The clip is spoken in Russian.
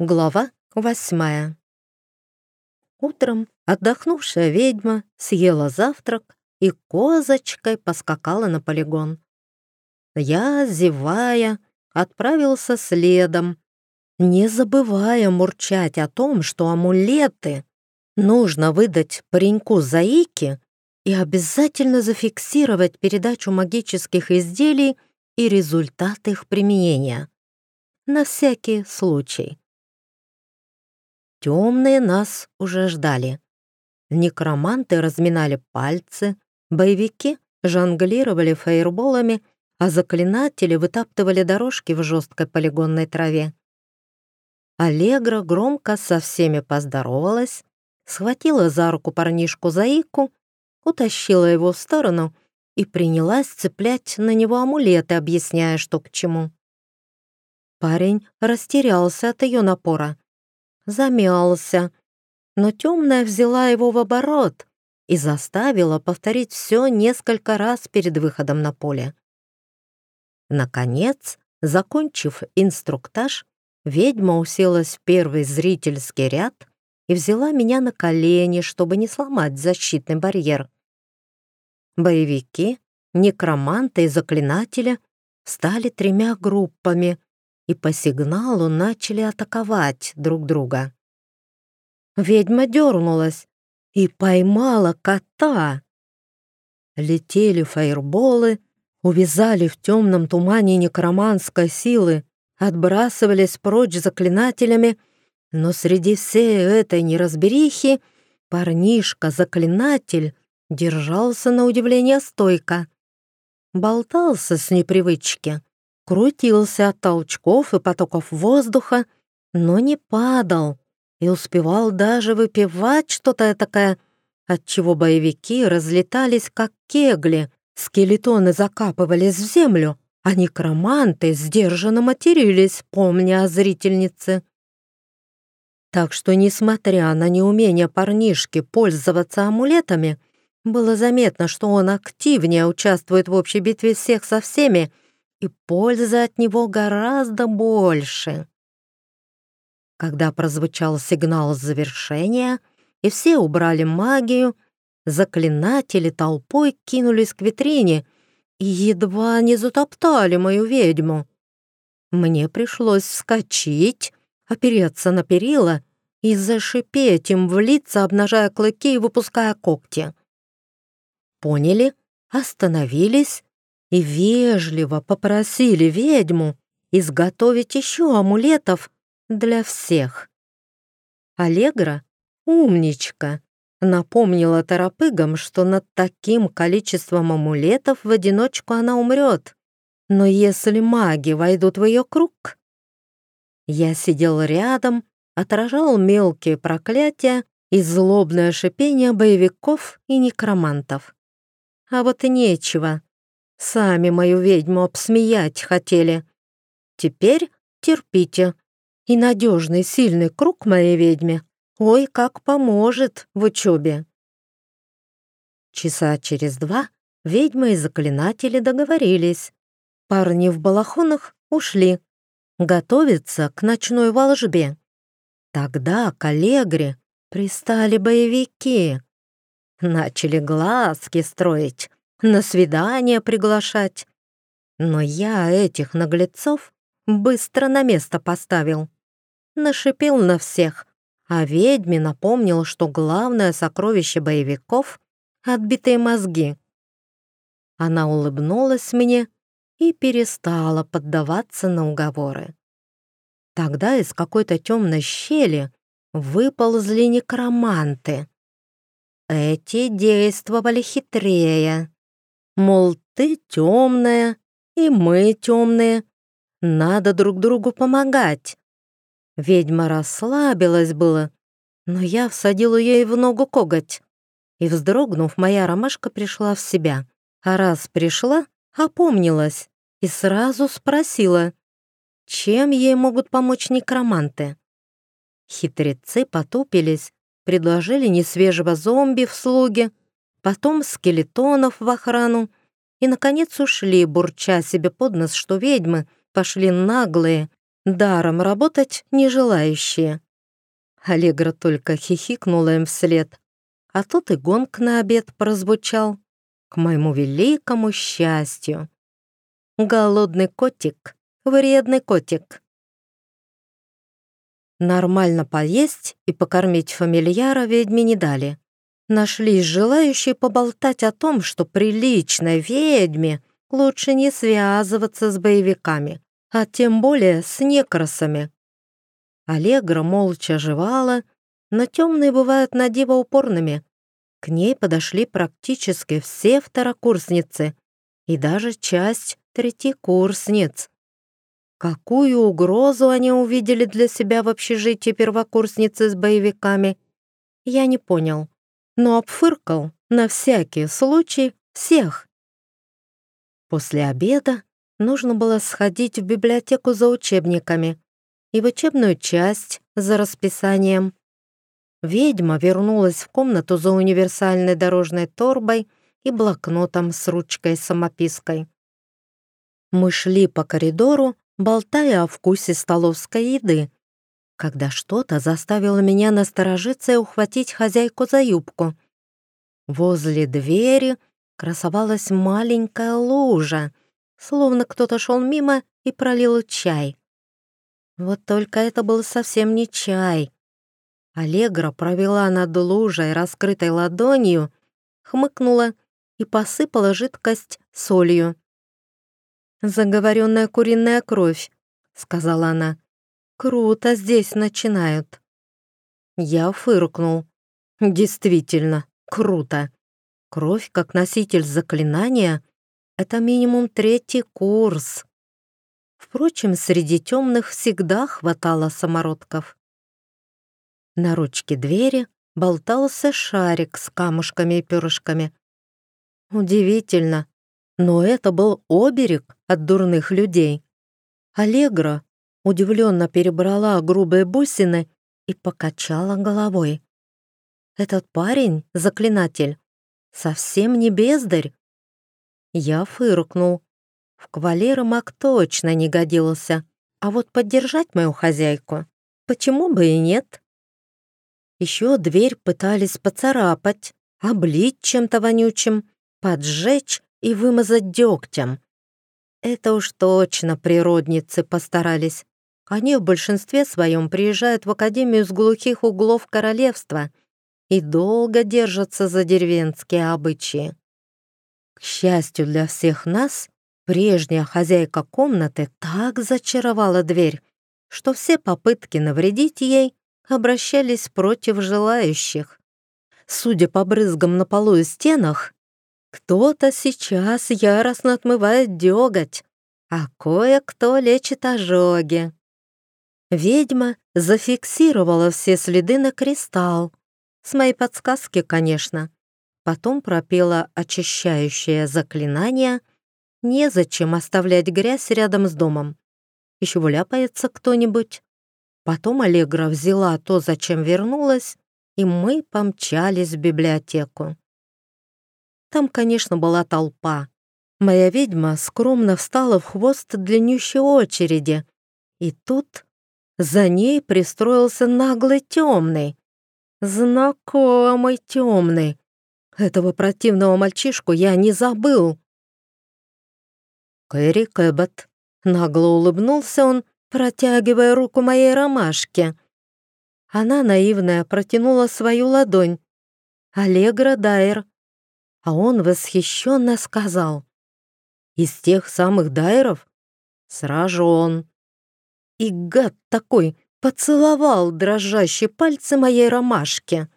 Глава восьмая. Утром отдохнувшая ведьма съела завтрак и козочкой поскакала на полигон. Я, зевая, отправился следом, не забывая мурчать о том, что амулеты нужно выдать пареньку Заике и обязательно зафиксировать передачу магических изделий и результат их применения. На всякий случай. Темные нас уже ждали. Некроманты разминали пальцы, боевики жонглировали фейерболами, а заклинатели вытаптывали дорожки в жесткой полигонной траве. Аллегра громко со всеми поздоровалась, схватила за руку парнишку Заику, утащила его в сторону и принялась цеплять на него амулеты, объясняя, что к чему. Парень растерялся от ее напора замялся, но темная взяла его в оборот и заставила повторить все несколько раз перед выходом на поле. Наконец, закончив инструктаж, ведьма уселась в первый зрительский ряд и взяла меня на колени, чтобы не сломать защитный барьер. Боевики, некроманты и заклинатели стали тремя группами, и по сигналу начали атаковать друг друга. Ведьма дернулась и поймала кота. Летели фаерболы, увязали в темном тумане некроманской силы, отбрасывались прочь заклинателями, но среди всей этой неразберихи парнишка-заклинатель держался на удивление стойко. Болтался с непривычки, крутился от толчков и потоков воздуха, но не падал и успевал даже выпивать что-то такое, отчего боевики разлетались как кегли, скелетоны закапывались в землю, а некроманты сдержанно матерились, помня о зрительнице. Так что, несмотря на неумение парнишки пользоваться амулетами, было заметно, что он активнее участвует в общей битве всех со всеми, и пользы от него гораздо больше. Когда прозвучал сигнал завершения, и все убрали магию, заклинатели толпой кинулись к витрине и едва не затоптали мою ведьму. Мне пришлось вскочить, опереться на перила и зашипеть им в лица, обнажая клыки и выпуская когти. Поняли, остановились и вежливо попросили ведьму изготовить еще амулетов для всех. Аллегра, умничка, напомнила торопыгам, что над таким количеством амулетов в одиночку она умрет. Но если маги войдут в ее круг... Я сидел рядом, отражал мелкие проклятия и злобное шипение боевиков и некромантов. А вот и нечего. Сами мою ведьму обсмеять хотели. Теперь терпите. И надежный сильный круг моей ведьме ой, как поможет в учебе. Часа через два ведьмы и заклинатели договорились. Парни в балахонах ушли. Готовиться к ночной волжбе. Тогда к Аллегре пристали боевики. Начали глазки строить, на свидание приглашать. Но я этих наглецов быстро на место поставил. Нашипел на всех, а ведьме напомнил, что главное сокровище боевиков — отбитые мозги. Она улыбнулась мне и перестала поддаваться на уговоры. Тогда из какой-то темной щели выползли некроманты. Эти действовали хитрее. Мол, ты темная, и мы темные. Надо друг другу помогать. Ведьма расслабилась было, но я всадила ей в ногу коготь. И, вздрогнув, моя ромашка пришла в себя. А раз пришла, опомнилась и сразу спросила, чем ей могут помочь некроманты. Хитрецы потупились, предложили несвежего зомби в слуге, потом скелетонов в охрану и, наконец, ушли, бурча себе под нос, что ведьмы пошли наглые даром работать не желающие. Аллегра только хихикнула им вслед, а тут и гонг на обед прозвучал, к моему великому счастью. Голодный котик, вредный котик. Нормально поесть и покормить фамильяра ведьме не дали. Нашлись желающие поболтать о том, что приличной ведьме лучше не связываться с боевиками, а тем более с некрасами. Аллегра молча жевала, но темные бывают на диво упорными. К ней подошли практически все второкурсницы и даже часть третьекурсниц. Какую угрозу они увидели для себя в общежитии первокурсницы с боевиками, я не понял, но обфыркал на всякий случай всех. После обеда нужно было сходить в библиотеку за учебниками и в учебную часть за расписанием. Ведьма вернулась в комнату за универсальной дорожной торбой и блокнотом с ручкой-самопиской. Мы шли по коридору, болтая о вкусе столовской еды, когда что-то заставило меня насторожиться и ухватить хозяйку за юбку. Возле двери красовалась маленькая лужа, словно кто-то шел мимо и пролил чай. Вот только это был совсем не чай. Аллегра провела над лужей раскрытой ладонью, хмыкнула и посыпала жидкость солью. «Заговоренная куриная кровь», — сказала она. «Круто здесь начинают». Я фыркнул. «Действительно, круто. Кровь как носитель заклинания — это минимум третий курс». Впрочем, среди темных всегда хватало самородков. На ручке двери болтался шарик с камушками и перышками. Удивительно, но это был оберег от дурных людей. Аллегра удивленно перебрала грубые бусины и покачала головой. «Этот парень, заклинатель, совсем не бездарь». Я фыркнул. В кавалеры маг точно не годился, а вот поддержать мою хозяйку почему бы и нет? Еще дверь пытались поцарапать, облить чем-то вонючим, поджечь и вымазать дегтем. Это уж точно природницы постарались. Они в большинстве своем приезжают в академию с глухих углов королевства и долго держатся за деревенские обычаи. К счастью для всех нас, прежняя хозяйка комнаты так зачаровала дверь, что все попытки навредить ей обращались против желающих. Судя по брызгам на полу и стенах, кто-то сейчас яростно отмывает деготь, а кое-кто лечит ожоги. Ведьма зафиксировала все следы на кристалл. С моей подсказки, конечно. Потом пропела очищающее заклинание. Незачем оставлять грязь рядом с домом. Еще вляпается кто-нибудь. Потом Аллегра взяла то, зачем вернулась, и мы помчались в библиотеку. Там, конечно, была толпа. Моя ведьма скромно встала в хвост длиннющей очереди. И тут за ней пристроился наглый темный. Знакомый темный. Этого противного мальчишку я не забыл. Кэрри Кэббот. Нагло улыбнулся он, протягивая руку моей ромашке. Она, наивная, протянула свою ладонь. Аллегра Дайер а он восхищенно сказал. «Из тех самых дайров? Сражен». И гад такой поцеловал дрожащие пальцы моей ромашки.